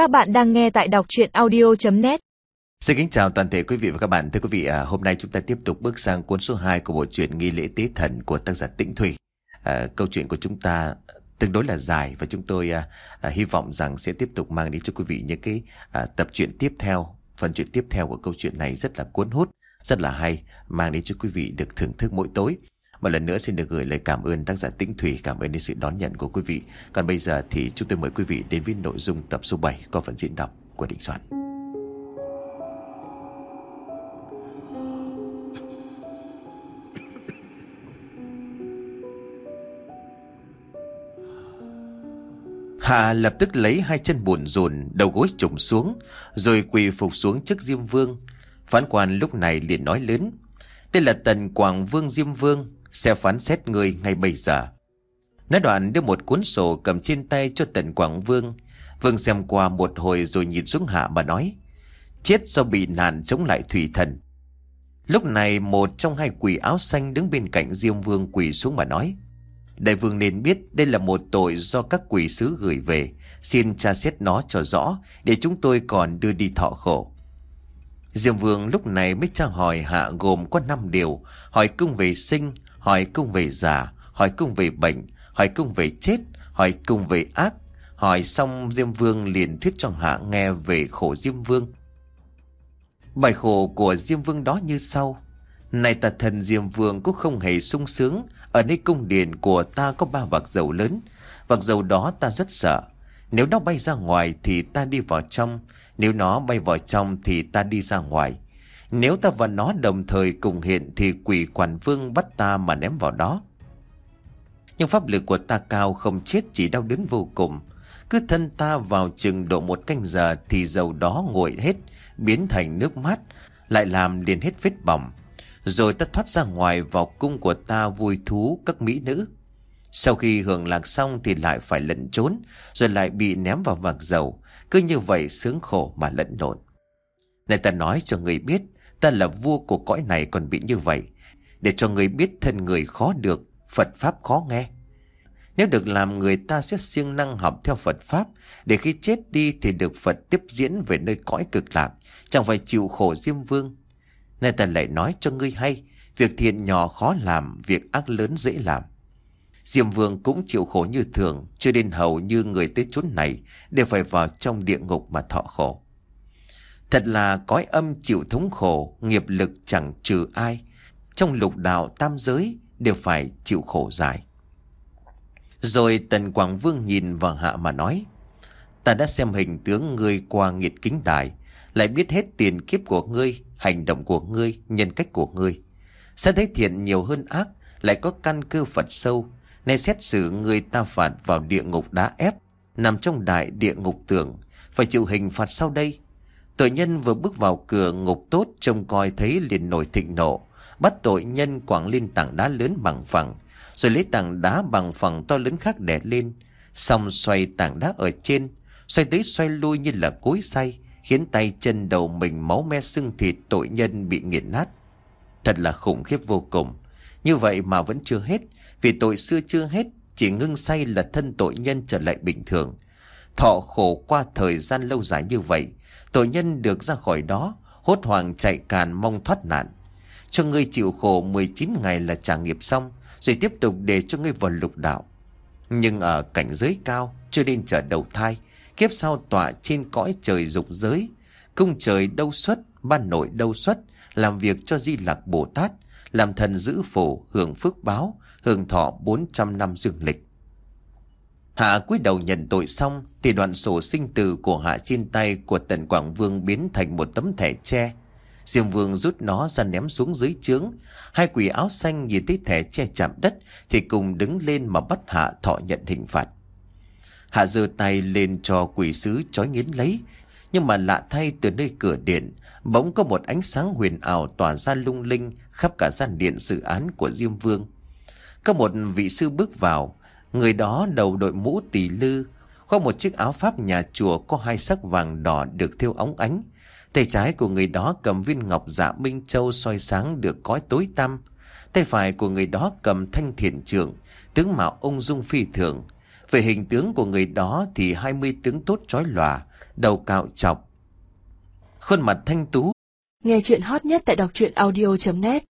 Các bạn đang nghe tại đọc chuyện audio.net Xin kính chào toàn thể quý vị và các bạn. Thưa quý vị, à, hôm nay chúng ta tiếp tục bước sang cuốn số 2 của bộ truyện Nghi lễ tế thần của tác giả Tĩnh Thủy. À, câu chuyện của chúng ta tương đối là dài và chúng tôi à, à, hy vọng rằng sẽ tiếp tục mang đến cho quý vị những cái à, tập truyện tiếp theo. Phần truyện tiếp theo của câu chuyện này rất là cuốn hút, rất là hay, mang đến cho quý vị được thưởng thức mỗi tối. Một lần nữa xin được gửi lời cảm ơn tác giả Tĩnh Thủy, cảm ơn đến sự đón nhận của quý vị. Còn bây giờ thì chúng tôi mời quý vị đến với nội dung tập số 7 có phần diễn đọc của Định Soạn. Hạ lập tức lấy hai chân buồn rồn, đầu gối trùng xuống, rồi quỳ phục xuống trước Diêm Vương. Phán quan lúc này liền nói lớn. Đây là tần Quảng Vương Diêm Vương, sẽ phán xét người ngay bây giờ. Nói đoạn đưa một cuốn sổ cầm trên tay cho tần Quảng Vương. Vương xem qua một hồi rồi nhìn xuống hạ mà nói. Chết do bị nạn chống lại thủy thần. Lúc này một trong hai quỷ áo xanh đứng bên cạnh Diêm Vương quỳ xuống mà nói. Đại vương nên biết đây là một tội do các quỷ sứ gửi về. Xin tra xét nó cho rõ để chúng tôi còn đưa đi thọ khổ. Diêm vương lúc này mới tra hỏi hạ gồm có 5 điều. Hỏi cung về sinh, hỏi cung về già, hỏi cung về bệnh, hỏi cung về chết, hỏi cung về ác. Hỏi xong Diêm vương liền thuyết cho hạ nghe về khổ Diêm vương. Bài khổ của Diêm vương đó như sau. Này tà thần Diêm Vương cũng không hề sung sướng Ở nơi cung điện của ta có ba vạc dầu lớn Vạc dầu đó ta rất sợ Nếu nó bay ra ngoài thì ta đi vào trong Nếu nó bay vào trong thì ta đi ra ngoài nếu ta và nó đồng thời cùng hiện Thì quỷ quản vương bắt ta mà ném vào đó. Nhưng pháp lực của ta cao không chết, chỉ đau đớn vô cùng. Cứ thân ta vào chừng độ một canh giờ Thì dầu đó nguội hết, Biến thành nước mát, Lại làm liền hết vết bỏng. Rồi ta thoát ra ngoài vào cung của ta vui thú các mỹ nữ. Sau khi hưởng lạc xong thì lại phải lẫn trốn, Rồi lại bị ném vào vạc dầu. Cứ như vậy sướng khổ mà lẫn lộn. Này ta nói cho người biết Ta là vua của cõi này còn bị như vậy, Để cho người biết thân người khó được, Phật Pháp khó nghe. Nếu được làm người ta sẽ siêng năng học theo Phật Pháp, Để khi chết đi thì được Phật tiếp diễn về nơi cõi cực lạc, Chẳng phải chịu khổ diêm vương. Nên ta lại nói cho ngươi hay, Việc thiện nhỏ khó làm, Việc ác lớn dễ làm. Diêm vương cũng chịu khổ như thường, Chưa đến hầu như người tới chốn này, Đều phải vào trong địa ngục mà thọ khổ. Thật là cõi âm chịu thống khổ Nghiệp lực chẳng trừ ai Trong lục đạo tam giới Đều phải chịu khổ dài Rồi tần Quảng Vương nhìn vào hạ mà nói Ta đã xem hình tướng ngươi qua nghiệt kính đài Lại biết hết tiền kiếp của ngươi hành động của ngươi, nhân cách của ngươi. Sẽ thấy thiện nhiều hơn ác, lại có căn cơ Phật sâu, nên xét xử người ta phạt vào địa ngục đá ép, nằm trong đại địa ngục tưởng, phải chịu hình phạt sau đây. Tội nhân vừa bước vào cửa ngục tốt trông coi thấy liền nổi thịnh nộ, bắt tội nhân quảng lên tảng đá lớn bằng phẳng, rồi lấy tảng đá bằng phẳng to lớn khác đè lên, xong xoay tảng đá ở trên, xoay tới xoay lui như là cối say, khiến tay chân đầu mình máu me sưng thịt tội nhân bị nghiền nát. Thật là khủng khiếp vô cùng. Như vậy mà vẫn chưa hết, vì tội xưa chưa hết, chỉ ngưng say là thân tội nhân trở lại bình thường. Thọ khổ qua thời gian lâu dài như vậy, tội nhân được ra khỏi đó, hốt hoảng chạy càn mong thoát nạn. Cho ngươi chịu khổ 19 ngày là trả nghiệp xong, rồi tiếp tục để cho ngươi vào lục đạo. Nhưng ở cảnh giới cao, chưa đến trở đầu thai, Kiếp sau tọa trên cõi trời dục giới Cung trời đâu xuất Ban nội đâu xuất Làm việc cho Di lạc Bồ Tát Làm thần giữ phổ hưởng phước báo Hưởng thọ 400 năm dương lịch Hạ cúi đầu nhận tội xong Thì đoạn sổ sinh tử của Hạ trên tay Của tần Quảng Vương biến thành một tấm thẻ tre Diêm Vương rút nó ra ném xuống dưới trướng Hai quỷ áo xanh nhìn thấy thẻ che chạm đất Thì cùng đứng lên mà bắt Hạ thọ nhận hình phạt Hạ giơ tay lên cho quỷ sứ chói nghiến lấy. Nhưng mà lạ thay từ nơi cửa điện, bỗng có một ánh sáng huyền ảo tỏa ra lung linh khắp cả gian điện sự án của Diêm Vương. Có một vị sư bước vào, người đó đầu đội mũ tỳ lư, khoác một chiếc áo pháp nhà chùa có hai sắc vàng đỏ được thêu óng ánh. Tay trái của người đó cầm viên ngọc dạ minh châu soi sáng được cõi tối tăm. Tay phải của người đó cầm thanh thiền trượng, tướng mạo ung dung phi thường. Về hình tướng của người đó thì 20 tướng tốt trói lòa, đầu cạo chọc. Khuôn mặt thanh tú. Nghe chuyện hot nhất tại đọc truyện audio.net